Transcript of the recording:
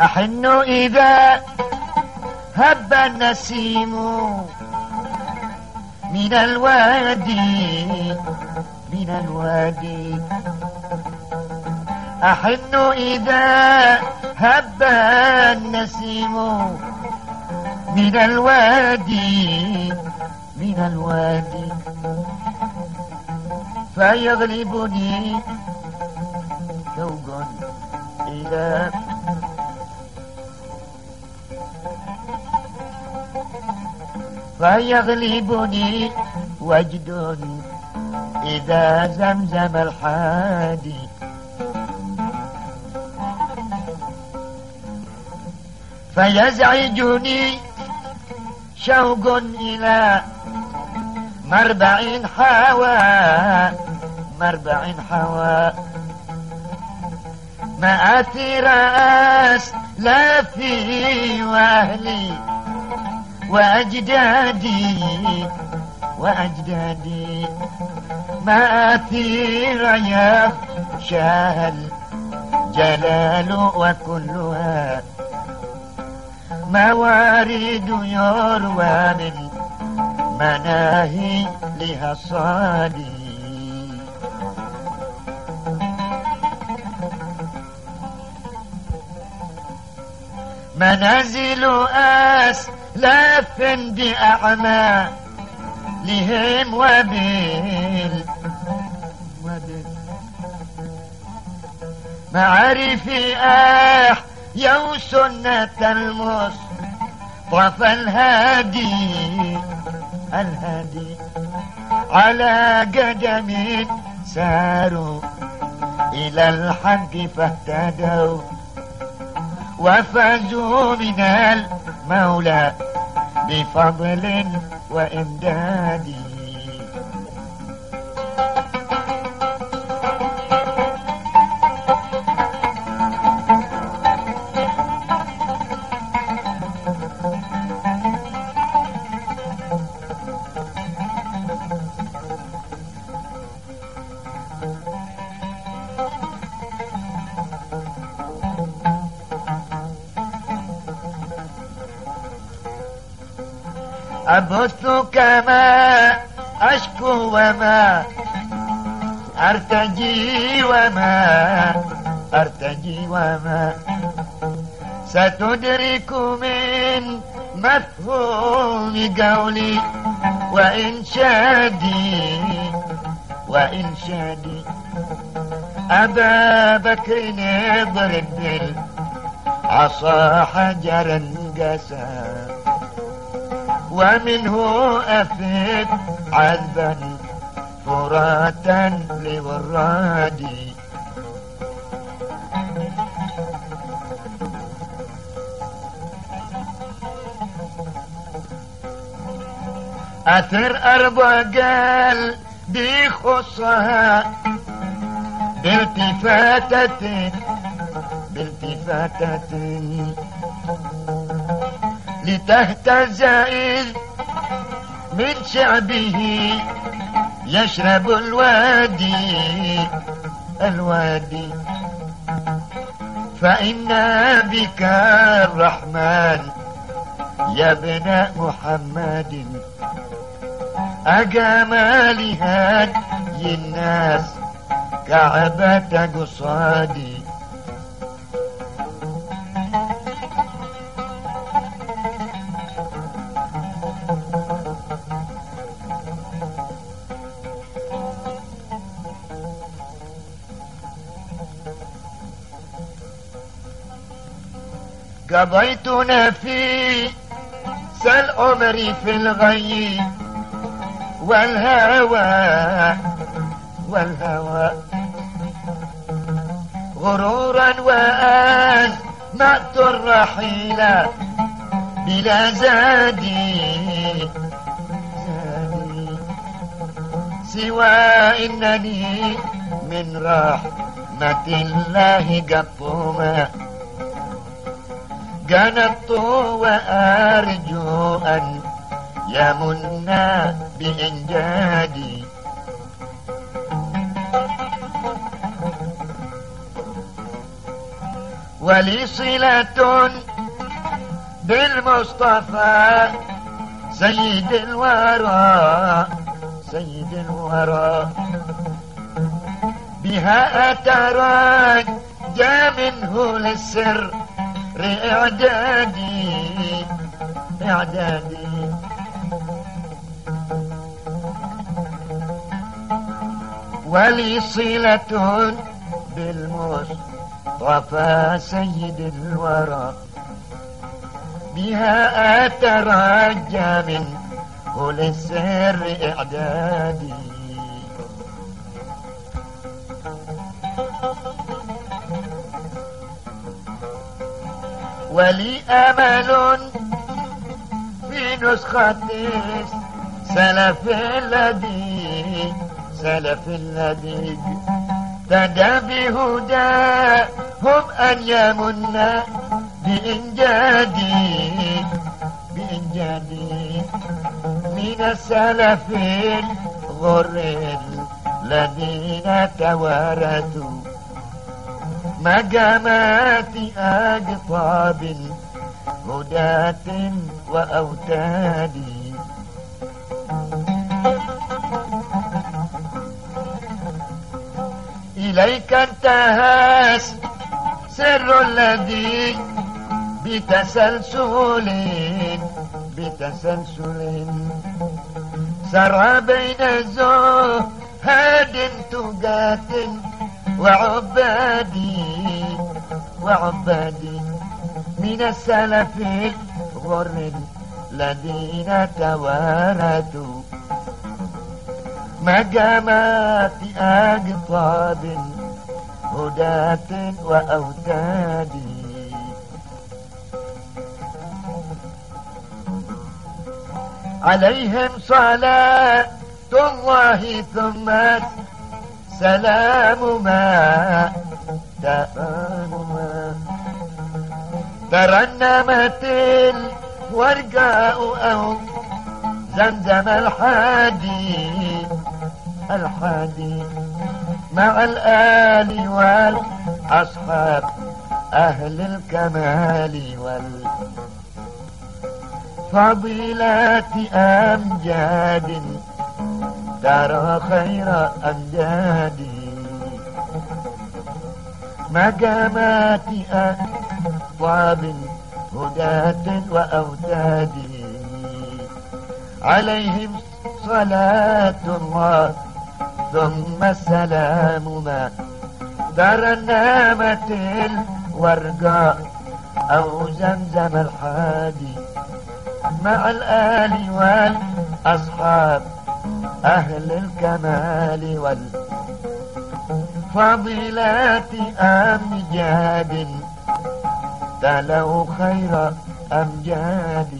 أحن إذا هب النسيم من الوادي من الوادي. أحن إذا هب النسيم من الوادي من الوادي. فيغلبني شوق إلى فيغلبني وجد إذا زمزم الحادي. فيزعجني شوق إلى مربع حوى مربع حوى. مآثر أسلافي وأهلي وأجدادي وأجدادي. مآثير يا شاه الجلال وكلها. موارد يروى من مناهي لها الصادي منازل أسلاف بأعمى لهم وبال معارف آح يو سنة المصطفى الهادي الهادي على قدم ساروا إلى الحق فاهتدوا. وفازوا من المولى بفضل وإمداد. أبث كما أشكو وما أرتجي وما أرتجي وما. ستدرك من مفهوم قولي وإنشادي وإنشادي أبا بكر اضرب بالعصا حجرا قسى ومنه أفيد عذبا فراتا لورادي أثر أرض قال بيخصها بالتفاتة بالتفاتة. لتهتز إذ من شعبه يشرب الوادي الوادي. فإنا بك الرحمن يا ابن محمد. لهدي الناس كعبة قصادي. قضيت نفيس العمر في الغي والهوى والهوى. غرورا وأزمعت الرحيل بلا زادي سوى إنني من رحمة الله قطوما قنطت وأرجو أن يمن بإنجادي. ولي صلة بالمصطفى سيد الورى سيد الورى. بها أترجى منه للسر. إعدادي إعدادي. ولي صلة بالمصطفى سيد الورى. بها أترجى من كل السر إعدادي. ولي أمل في نسخة سلف الذي سلف الذي تدى بهداهم أن يمن بإنجادي بإنجادي من السلف الغر الذين توارثوا. مقامات أقطاب هداة وأوتاد. إليك انتهى سر الذي بتسلسل بتسلسل. سرى بين زهاد تقاتل وعبادي وعبادي من السلف الغر الذين توارثوا مقامات أقطاب هداة وأوتاد. عليهم صلاة الله ثم سلام ما ما ترنمت الورقاء أو زمزم الحادي الحادي مع الآل والأصحاب أهل الكمال والفضيلات أمجاد ترى خير أمجادي مقامات أطواب هداة وأوتاد. عليهم صلاة الله ثم السلام ما دار النامة الورقاء أو زمزم الحادي. مع الآل والأصحاب أهل الكمال والفضيلات أمجاد تلو خير أمجاد